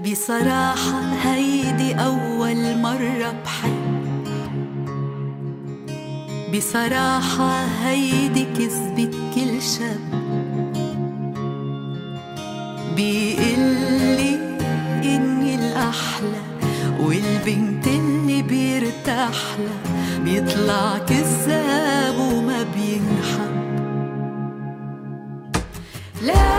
بصراحة هيدي أول مرة بحب. بصراحة هيدي كذبة كل شاب بيقلي إني الأحلى والبنت اللي بيرتاح لها بيطلع كذاب وما بينحب. لا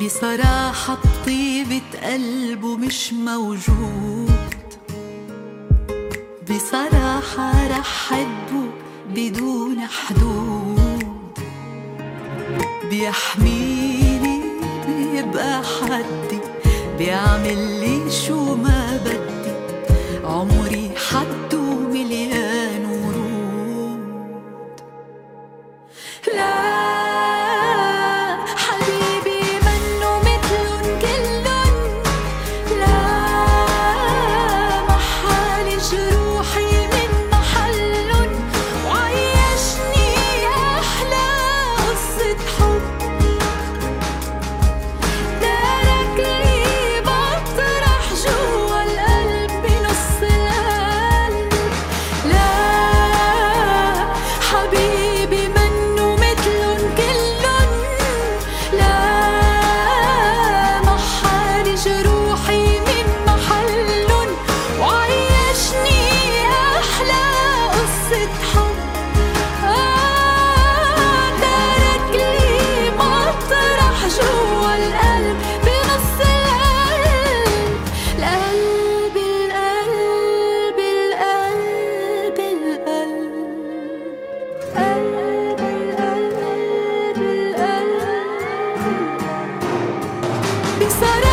بصراحة بطيبة قلبه مش موجود. بصراحة رح حبه بدون حدود. بيحميني بيبقى حدي. بيعمل لي شو ما بدي. عمري حده sarı